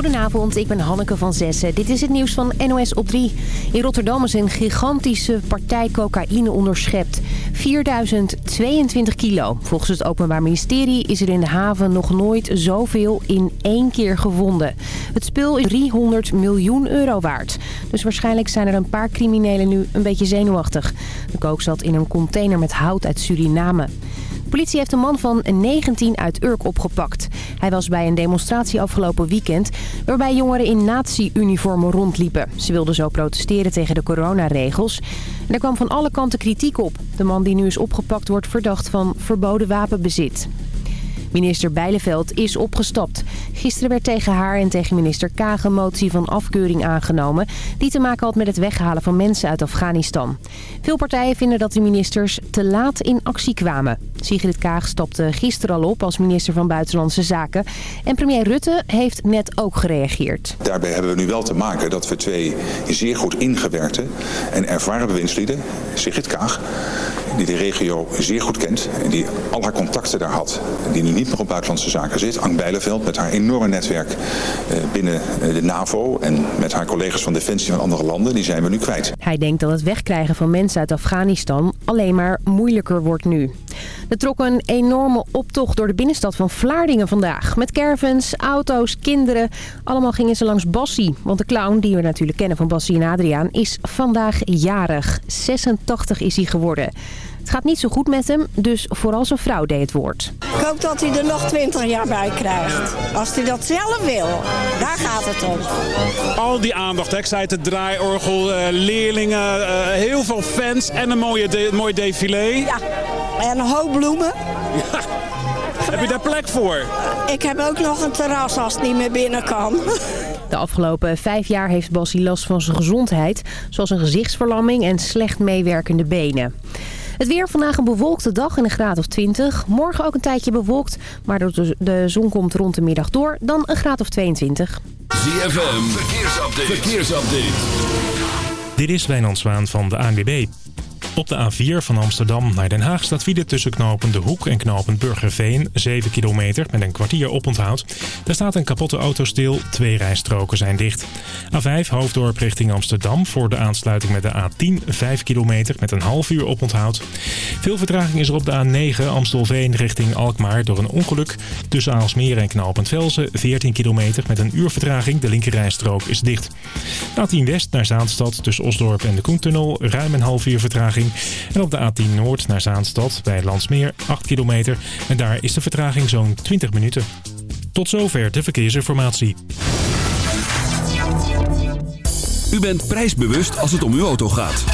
Goedenavond, ik ben Hanneke van Zessen. Dit is het nieuws van NOS op 3. In Rotterdam is een gigantische partij cocaïne onderschept. 4022 kilo. Volgens het Openbaar Ministerie is er in de haven nog nooit zoveel in één keer gevonden. Het spul is 300 miljoen euro waard. Dus waarschijnlijk zijn er een paar criminelen nu een beetje zenuwachtig. De kook zat in een container met hout uit Suriname. Politie heeft een man van 19 uit Urk opgepakt. Hij was bij een demonstratie afgelopen weekend... waarbij jongeren in nazi-uniformen rondliepen. Ze wilden zo protesteren tegen de coronaregels. Er kwam van alle kanten kritiek op. De man die nu is opgepakt wordt verdacht van verboden wapenbezit. Minister Bijleveld is opgestapt. Gisteren werd tegen haar en tegen minister Kaag een motie van afkeuring aangenomen... die te maken had met het weghalen van mensen uit Afghanistan. Veel partijen vinden dat de ministers te laat in actie kwamen. Sigrid Kaag stapte gisteren al op als minister van Buitenlandse Zaken. En premier Rutte heeft net ook gereageerd. Daarbij hebben we nu wel te maken dat we twee zeer goed ingewerkte en ervaren bewindslieden... Sigrid Kaag, die de regio zeer goed kent en die al haar contacten daar had... die niet meer op buitenlandse zaken zit. Ank Bijleveld met haar enorme netwerk eh, binnen eh, de NAVO... en met haar collega's van Defensie van andere landen, die zijn we nu kwijt. Hij denkt dat het wegkrijgen van mensen uit Afghanistan alleen maar moeilijker wordt nu. Er trok een enorme optocht door de binnenstad van Vlaardingen vandaag. Met caravans, auto's, kinderen. Allemaal gingen ze langs Bassie. Want de clown, die we natuurlijk kennen van Bassie en Adriaan, is vandaag jarig. 86 is hij geworden. Het gaat niet zo goed met hem, dus vooral zijn vrouw deed het woord. Ik hoop dat hij er nog 20 jaar bij krijgt. Als hij dat zelf wil. Daar gaat het om. Al die aandacht, hè. ik zei het, het draaiorgel, eh, leerlingen, eh, heel veel fans en een mooie de, mooi défilé. Ja, en een hoop bloemen. Heb je daar plek voor? Ik heb ook nog een terras als het niet meer binnen kan. De afgelopen vijf jaar heeft Bassie last van zijn gezondheid, zoals een gezichtsverlamming en slecht meewerkende benen. Het weer vandaag een bewolkte dag in een graad of 20. Morgen ook een tijdje bewolkt, maar de, de zon komt rond de middag door. Dan een graad of 22. ZFM, verkeersupdate. verkeersupdate. Dit is Wijnand Zwaan van de ANWB. Op de A4 van Amsterdam naar Den Haag staat file tussen knopen De Hoek en knopen Burgerveen. 7 kilometer met een kwartier oponthoud. Daar staat een kapotte auto stil. Twee rijstroken zijn dicht. A5 Hoofddorp richting Amsterdam voor de aansluiting met de A10. 5 kilometer met een half uur oponthoud. Veel vertraging is er op de A9 Amstelveen richting Alkmaar door een ongeluk. Tussen Aalsmeer en knooppunt Velsen 14 kilometer met een uur vertraging. De linkerrijstrook is dicht. A10 West naar Zaanstad tussen Osdorp en de Koentunnel. Ruim een half uur vertraging. En op de A10 Noord naar Zaanstad bij Landsmeer 8 kilometer. En daar is de vertraging zo'n 20 minuten. Tot zover de verkeersinformatie. U bent prijsbewust als het om uw auto gaat.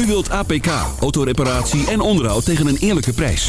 U wilt APK, autoreparatie en onderhoud tegen een eerlijke prijs.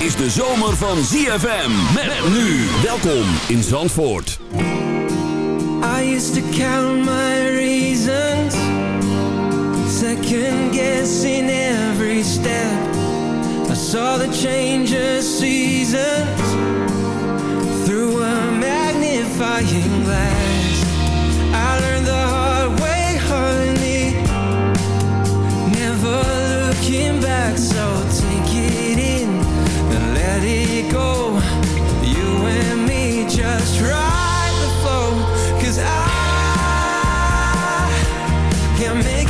Is de zomer van ZFM. Met nu. Welkom in Zandvoort. I used to count my reasons Second guessing every step I saw the change of seasons Through a magnifying glass I learned the hard way, honey Never looking back, so just make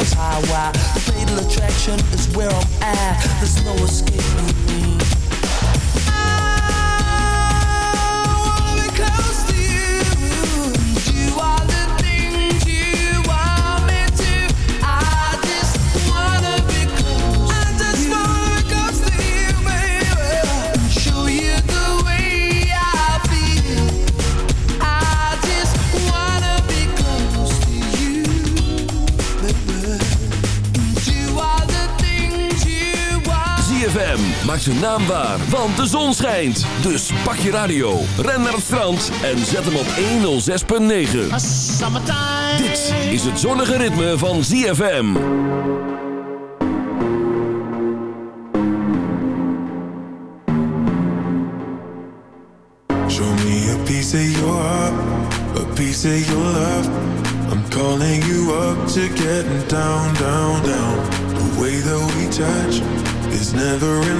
love's highway. Fatal attraction is where I'm at. There's no escaping me. ZFM maakt zijn naam waar, want de zon schijnt. Dus pak je radio, ren naar het strand en zet hem op 106.9. Dit is het zonnige ritme van ZFM. Show me a piece of your heart, a piece of your love. I'm calling you up to getting down, down, down. The way that we touch is never enough.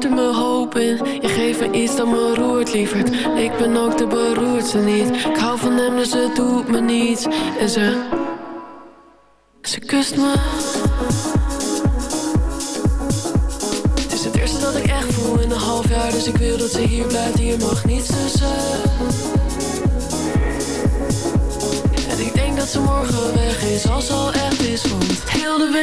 Me hoop in. Je geeft me iets dat me roert, lieverd. Ik ben ook de beroerdste niet. Ik hou van hem, dus het doet me niets. En ze, ze kust me. Het is het eerste dat ik echt voel in een half jaar, dus ik wil dat ze hier blijft. Hier mag niets tussen. En ik denk dat ze morgen weg is, als al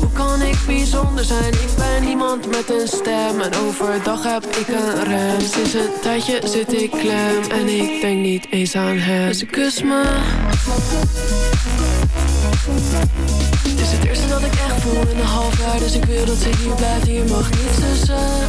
Hoe kan ik bijzonder zijn? Ik ben iemand met een stem en overdag heb ik een rem. Sinds een tijdje zit ik klem en ik denk niet eens aan hem. Ze kust me. Het is het eerste dat ik echt voel in een half jaar, dus ik wil dat ze hier blijft. Hier mag niets tussen.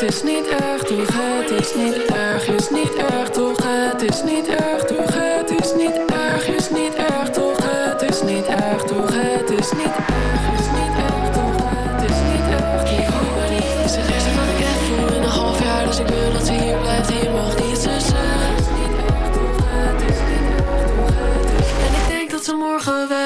het is niet erg toch, het is niet erg, is niet erg toch, het is niet erg toch, het is niet erg, is niet erg toch, het is niet erg toch, het is niet erg, niet toch, het is niet erg. Ik niet, is het wat ik echt voel een half dus ik wil dat ze hier blijft, hier mag niets tussen. En ik denk dat ze morgen weg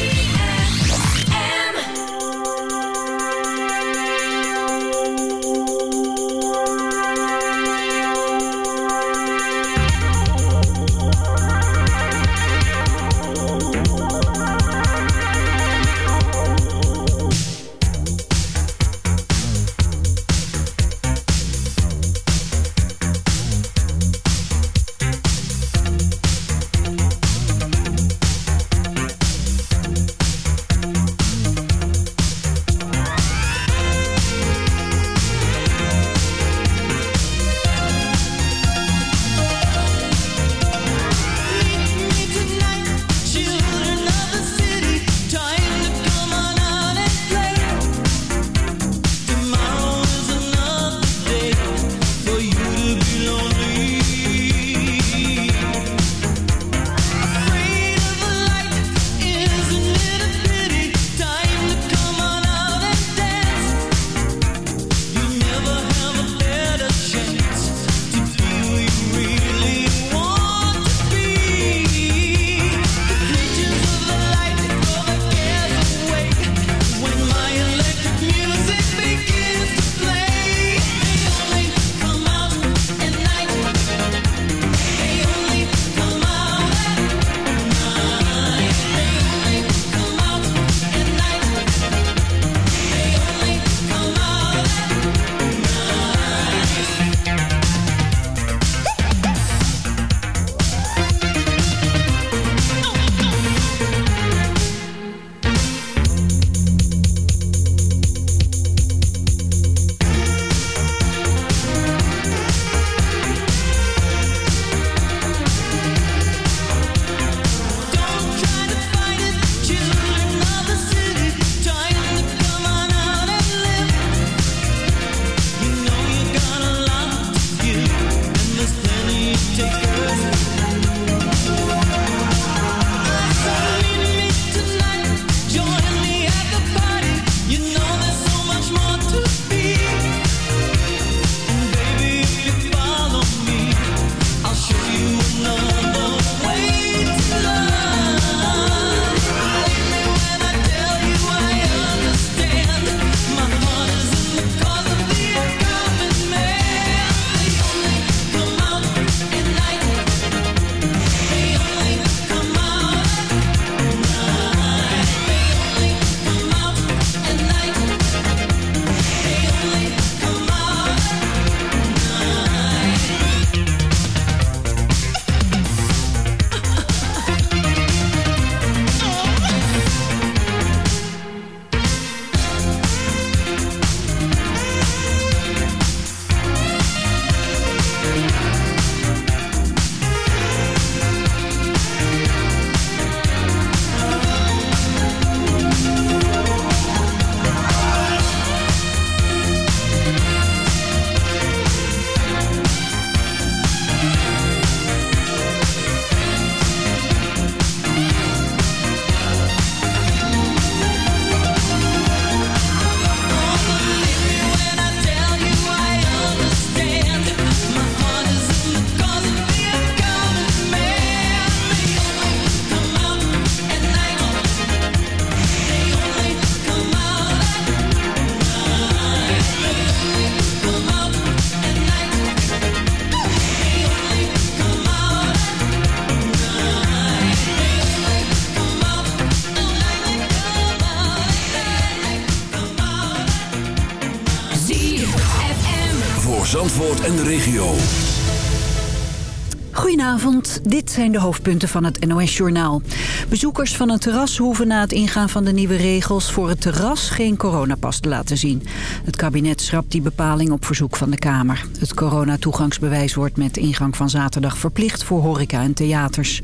Dit zijn de hoofdpunten van het NOS-journaal. Bezoekers van een terras hoeven na het ingaan van de nieuwe regels... voor het terras geen coronapas te laten zien. Het kabinet schrapt die bepaling op verzoek van de Kamer. Het coronatoegangsbewijs wordt met ingang van zaterdag verplicht... voor horeca en theaters.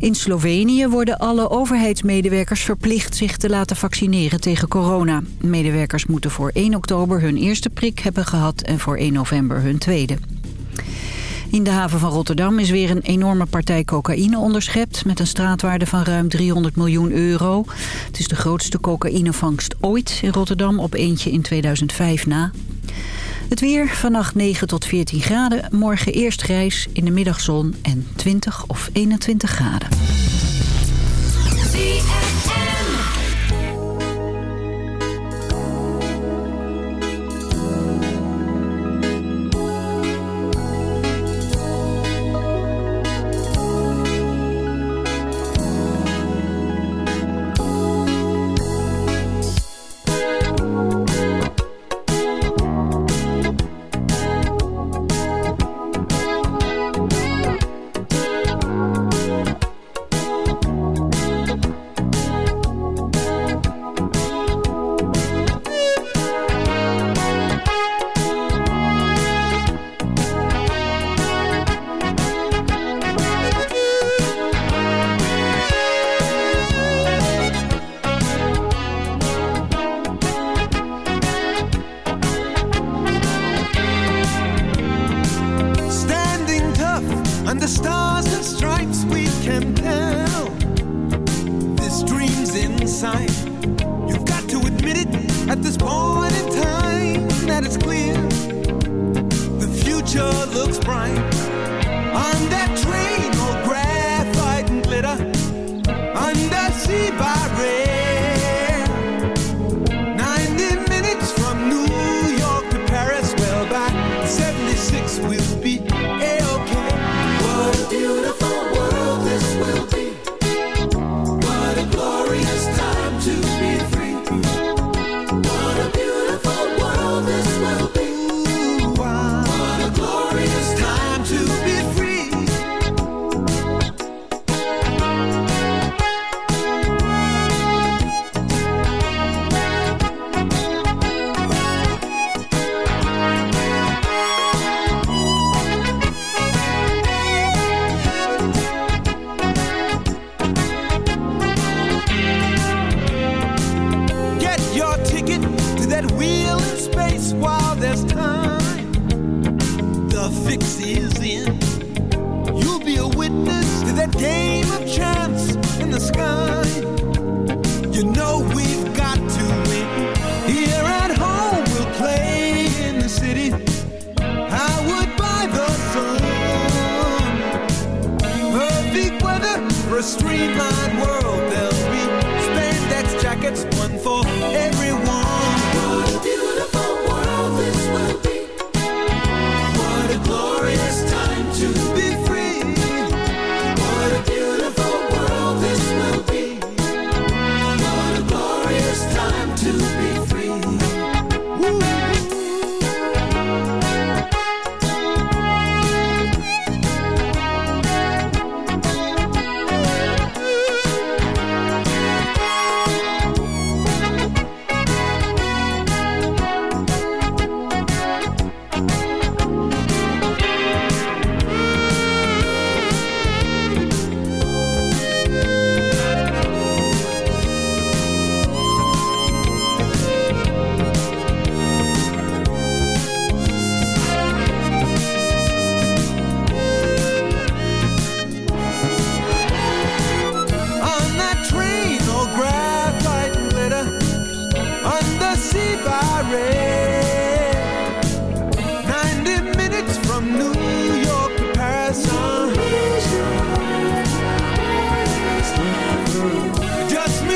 In Slovenië worden alle overheidsmedewerkers verplicht zich te laten vaccineren tegen corona. Medewerkers moeten voor 1 oktober hun eerste prik hebben gehad en voor 1 november hun tweede. In de haven van Rotterdam is weer een enorme partij cocaïne onderschept... met een straatwaarde van ruim 300 miljoen euro. Het is de grootste cocaïnevangst ooit in Rotterdam op eentje in 2005 na. Het weer, vannacht 9 tot 14 graden. Morgen eerst grijs, in de middagzon en 20 of 21 graden.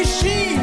existir.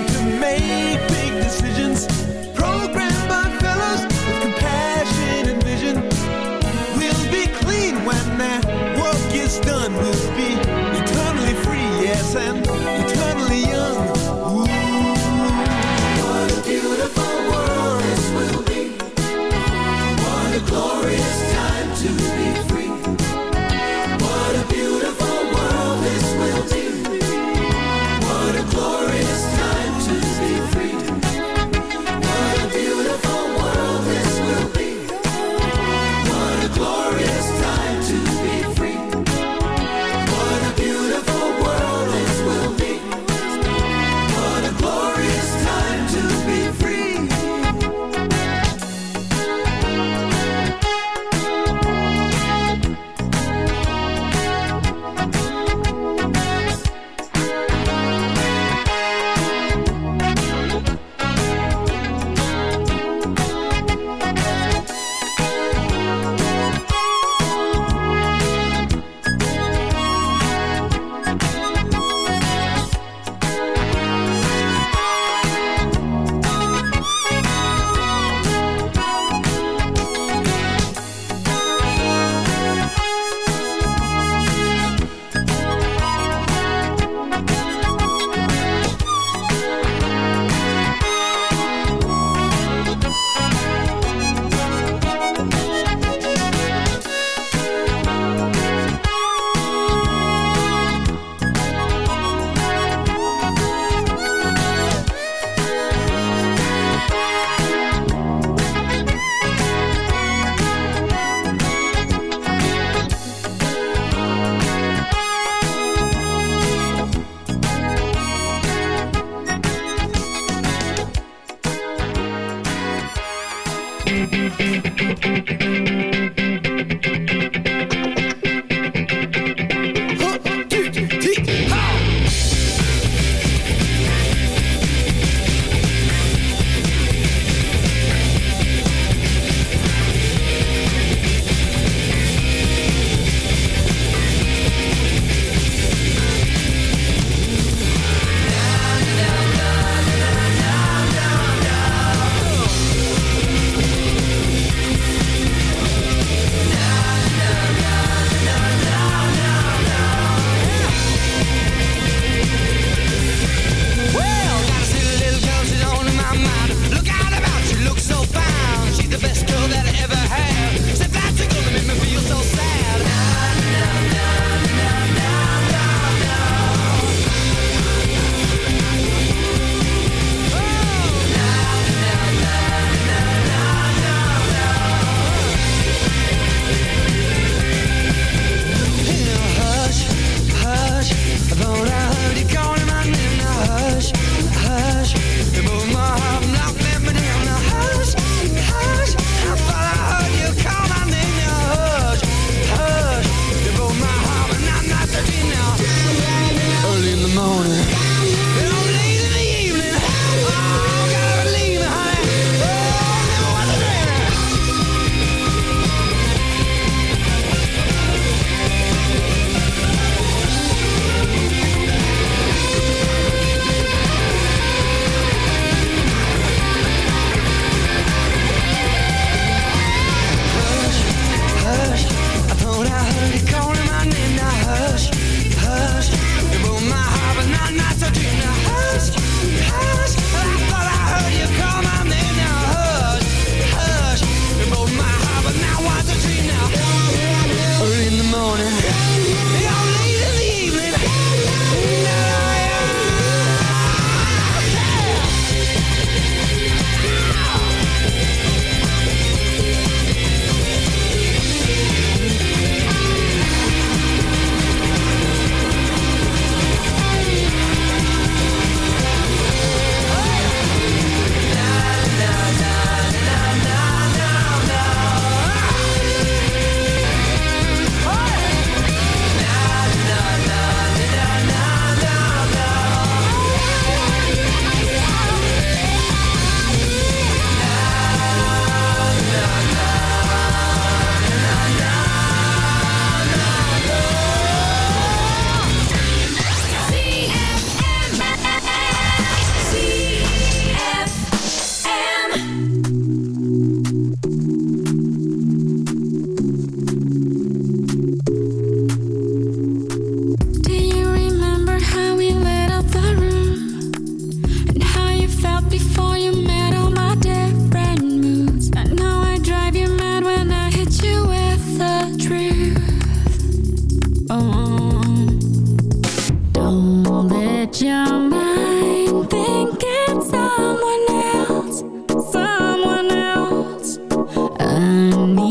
I need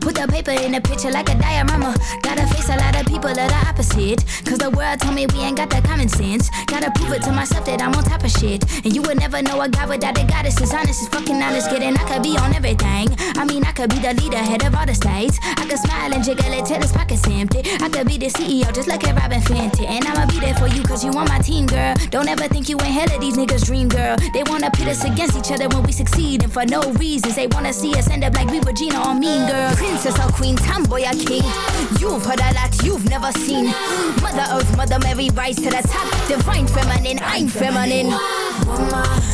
Put the paper in the picture like a diorama. Gotta face a lot of people that are opposite. Cause the world told me we ain't got that common sense. Gotta prove it to myself that I'm on top of shit. And you would never know a guy without a goddess. As honest as fucking honest, kidding. I could be on everything. I mean, I could be the leader, head of all the states. I could smile and jiggle it till his pockets empty. I could be the CEO, just like a Robin Fenty. And I'ma be there for you, cause you on my team, girl. Don't ever think you ain't hell of these niggas' dream, girl. They wanna pit us against each other when we succeed. And for no reasons, they wanna see us end up like we were Gina or Mean Girl. Princess or Queen, tomboy or king. You've heard a lot you've never seen. Mother Earth, Mother Mary, rise to the top. Divine feminine, I'm feminine. Woman,